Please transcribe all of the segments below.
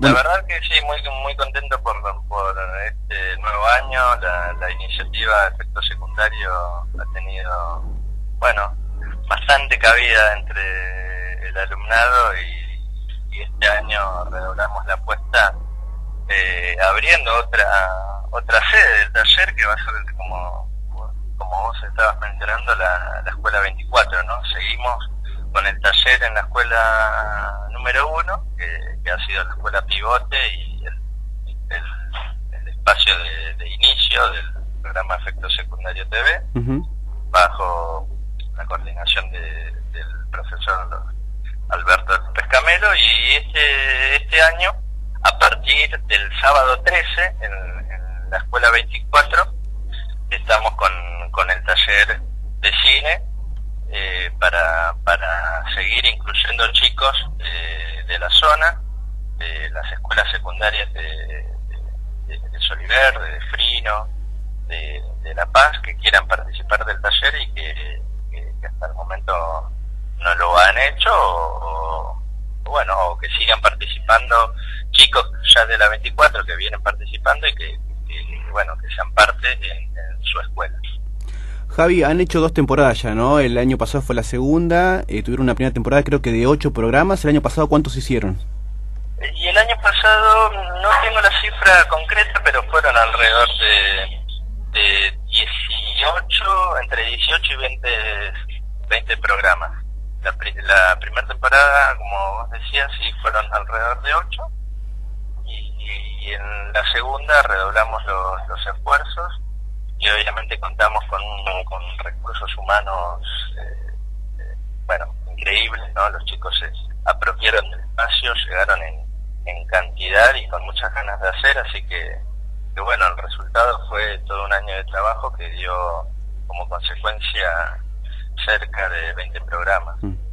La verdad que sí, muy muy contento por, por este nuevo año. La, la iniciativa de efecto secundario ha tenido, bueno, bastante cabida entre el alumnado y, este año redoblamos la apuesta eh, abriendo otra otra sede del taller que va a ser como como vos estabas mencionando la, la escuela 24, ¿no? Seguimos con el taller en la escuela número uno, que, ha sido la escuela pivote y el, espacio de, inicio del programa Efecto Secundario TV, bajo la coordinación del profesor Alberto Pescamelo, y este, este año, a partir del sábado 13, en, la escuela 24, estamos con, con el taller de cine eh, para seguir incluyendo chicos eh, de la zona, de las escuelas secundarias de, Soliver, de Frino, de, La Paz, que quieran participar del taller y que, hasta el momento no lo han hecho o, bueno, o que sigan participando chicos ya de la 24 que vienen participando y que, bueno, que sean parte en su escuela. Javi, han hecho dos temporadas ya, ¿no? El año pasado fue la segunda, eh, tuvieron una primera temporada creo que de ocho programas. ¿El año pasado cuántos hicieron? Y el año pasado no tengo la cifra concreta, pero fueron alrededor de, de 18, entre 18 y 20, 20 programas. La, la primera temporada, como vos decías, sí fueron alrededor de 8. Y, en la segunda redoblamos los, los esfuerzos obviamente contamos con, con recursos humanos, eh, eh, bueno, increíbles, ¿no? Los chicos se apropiaron del espacio, llegaron en, en cantidad y con muchas ganas de hacer, así que, que, bueno, el resultado fue todo un año de trabajo que dio como consecuencia cerca de 20 programas. Mm.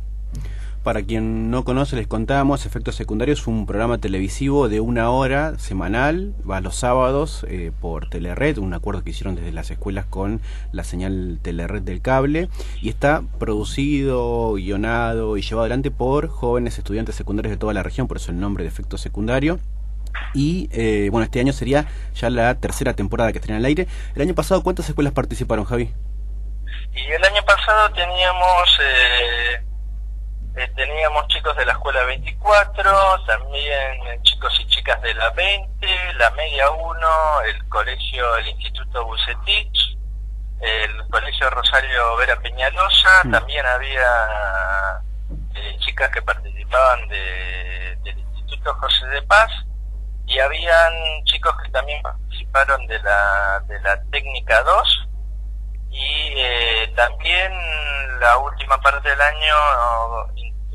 Para quien no conoce, les contamos, Efectos Secundarios es un programa televisivo de una hora semanal, va los sábados eh, por Telered, un acuerdo que hicieron desde las escuelas con la señal Telered del cable, y está producido, guionado y llevado adelante por jóvenes estudiantes secundarios de toda la región, por eso el nombre de Efecto Secundario. Y eh, bueno, este año sería ya la tercera temporada que estaría en el aire. El año pasado, ¿cuántas escuelas participaron, Javi? Y el año pasado teníamos... Eh eh, teníamos chicos de la escuela 24, también eh, chicos y chicas de la 20, la media 1, el colegio, el Instituto Bucetich, el colegio Rosario Vera Peñalosa, mm. también había eh, chicas que participaban de, del Instituto José de Paz y habían chicos que también participaron de la, de la técnica 2 y también la última parte del año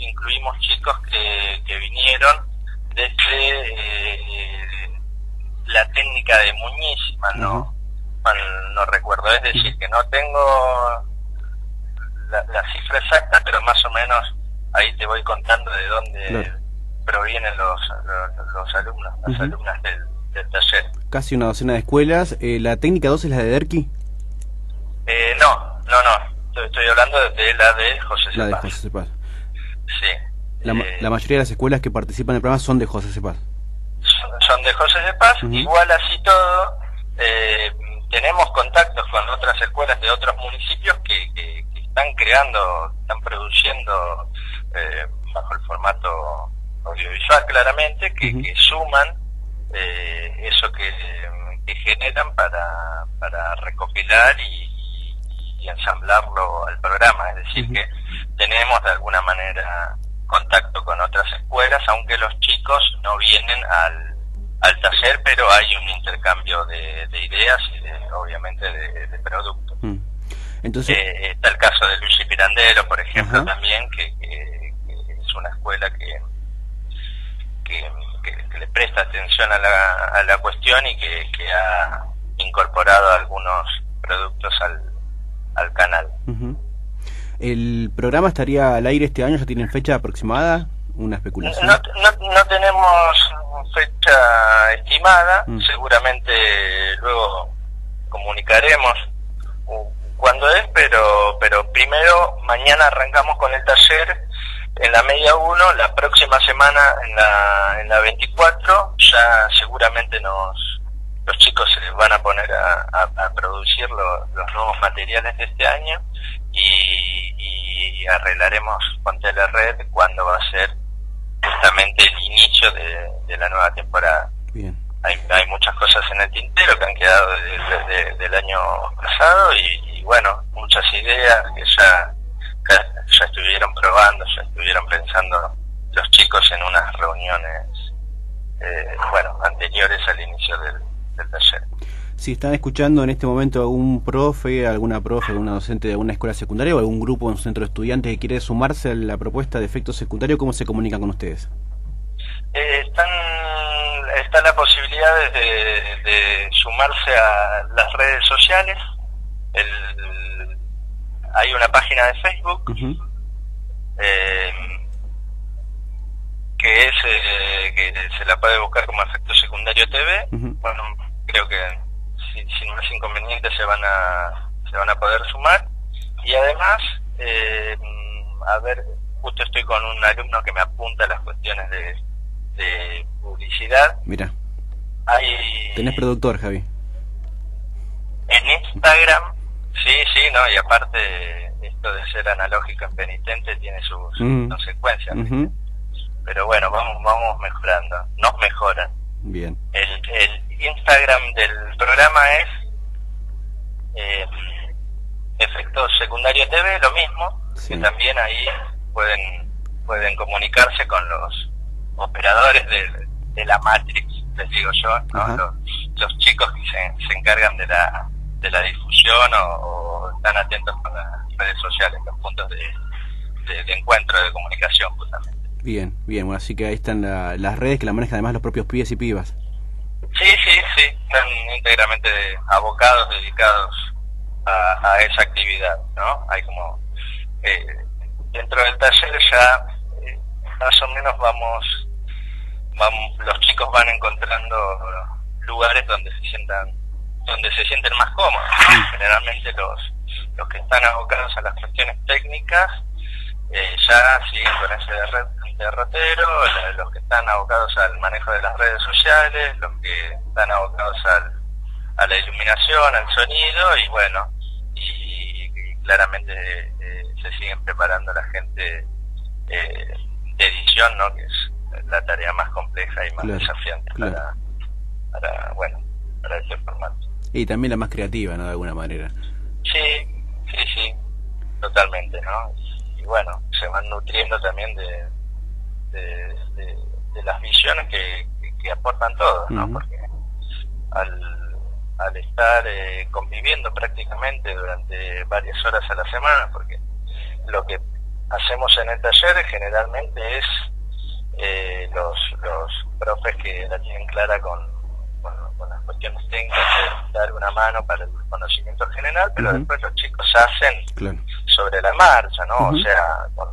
incluimos chicos que, que vinieron desde eh, la técnica de Muñísima, ¿no? no recuerdo, es decir, que no tengo la, cifra exacta, pero más o menos ahí te voy contando de dónde provienen los, los, alumnos, las alumnas del, taller. Casi una docena de escuelas. Eh, ¿La técnica 2 es la de Derqui? Eh, no, no, no. Estoy, hablando de la de José La de José Cepaz. Sí. La, eh, la, mayoría de las escuelas que participan en el programa son de José Cepaz. Son, de José Cepaz. Igual así todo, eh, tenemos contactos con otras escuelas de otros municipios que, que, están creando, están produciendo eh, bajo el formato audiovisual claramente, que, que suman eso que, que, generan para, para recopilar y, y, ensamblarlo al programa. Es decir, que tenemos de alguna manera contacto con otras escuelas, aunque los chicos no vienen al, al taller, pero hay un intercambio de, ideas y de, obviamente de, productos. Mm. Entonces... Eh, está el caso de Luigi Pirandello, por ejemplo, también, que, es una escuela que, que, le presta atención a la, a la cuestión y que, ha incorporado algunos productos al, al canal. ¿El programa estaría al aire este año? ¿Ya tienen fecha aproximada? ¿Una especulación? No, no, tenemos fecha estimada. Mm. Seguramente luego comunicaremos cuándo es, pero, pero primero mañana arrancamos con el taller en la media 1, la próxima semana en la, en la 24, ya seguramente nos los chicos se van a poner a, producir los nuevos materiales de este año y, y arreglaremos con Telered cuándo va a ser justamente el inicio de, la nueva temporada. Bien. Hay, hay, muchas cosas en el tintero que han quedado desde del año pasado y, bueno, muchas ideas que ya, ya estuvieron probando, ya estuvieron pensando los chicos en unas reuniones, eh, bueno, anteriores al inicio del, del taller. Si están escuchando en este momento algún profe, alguna profe, alguna docente de alguna escuela secundaria o algún grupo en un centro de estudiantes que quiere sumarse a la propuesta de efecto secundario, ¿cómo se comunican con ustedes? Eh, están, está la posibilidad de, sumarse a las redes sociales. hay una página de Facebook eh, que es eh, que se la puede buscar como efecto secundario TV. Bueno, creo que sin más inconvenientes se van a se van a poder sumar. Y además eh, a ver justo estoy con un alumno que me apunta a las cuestiones de, de publicidad. Mira hay tenés productor Javi. En Instagram sí sí no y aparte esto de ser analógico en penitente tiene sus mm. consecuencias. Pero bueno vamos vamos mejorando. Nos mejoran. Bien. El, el Instagram del programa es eh, Efecto Secundario TV, lo mismo, que también ahí pueden pueden comunicarse con los operadores de, la Matrix, les digo yo, los, chicos que se, se, encargan de la, de la difusión o, están atentos con las redes sociales, los puntos de, de, encuentro, de comunicación justamente. Bien, bien, bueno, así que ahí están las redes que la manejan además los propios pibes y pibas. Están íntegramente abocados, dedicados a, esa actividad, ¿no? Hay como, eh, dentro del taller ya eh, más o menos vamos, vamos, los chicos van encontrando lugares donde se sientan, donde se sienten más cómodos. Generalmente los, los que están abocados a las cuestiones técnicas eh, ya siguen con ese derrotero, los que están abocados al manejo de las redes sociales, los que están abocados al, a la iluminación, al sonido y bueno, y, claramente eh, se siguen preparando la gente eh, de edición, ¿no? que es la tarea más compleja y más desafiante para, para, bueno, para ese formato. Y también la más creativa, ¿no? De alguna manera. Sí, sí, sí, totalmente, ¿no? y bueno, se van nutriendo también de, de, las visiones que, que, aportan todos, ¿no? Porque al, al estar eh, conviviendo prácticamente durante varias horas a la semana, porque lo que hacemos en el taller generalmente es eh, los, los profes que la tienen clara con, con, las cuestiones técnicas, dar una mano para el conocimiento general, pero después los chicos hacen sobre la marcha, ¿no? O sea, con,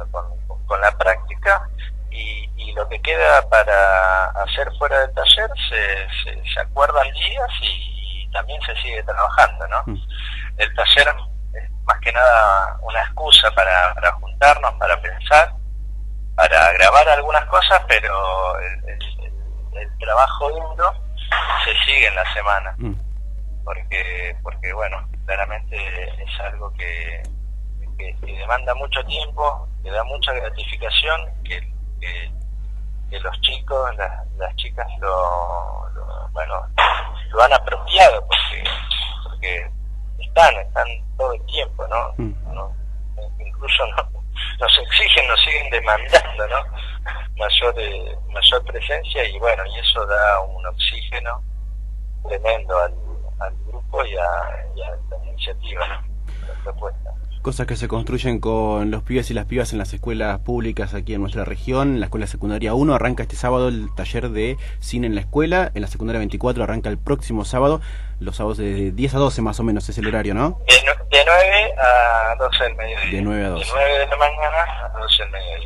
con, la práctica y, y, lo que queda para hacer fuera del taller se, se, acuerdan días y, también se sigue trabajando, ¿no? El taller es más que nada una excusa para, para juntarnos, para pensar, para grabar algunas cosas, pero el, el, trabajo duro se sigue en la semana. Porque, porque bueno, claramente es algo que, que, demanda mucho tiempo, que da mucha gratificación, que, que, los chicos, las, las chicas lo, bueno, lo han apropiado porque, porque están, están todo el tiempo, ¿no? Mm. incluso nos exigen, nos siguen demandando, ¿no? Mayor, mayor presencia y bueno, y eso da un oxígeno tremendo al, al grupo y a, la iniciativa, ¿no? la propuesta cosas que se construyen con los pibes y las pibas en las escuelas públicas aquí en nuestra región. la escuela secundaria 1 arranca este sábado el taller de cine en la escuela, en la secundaria 24 arranca el próximo sábado, los sábados de 10 a 12 más o menos es el horario, ¿no? De, 9 a 12 del mediodía. De 9 a 12. De 9 de la mañana a 12 del mediodía.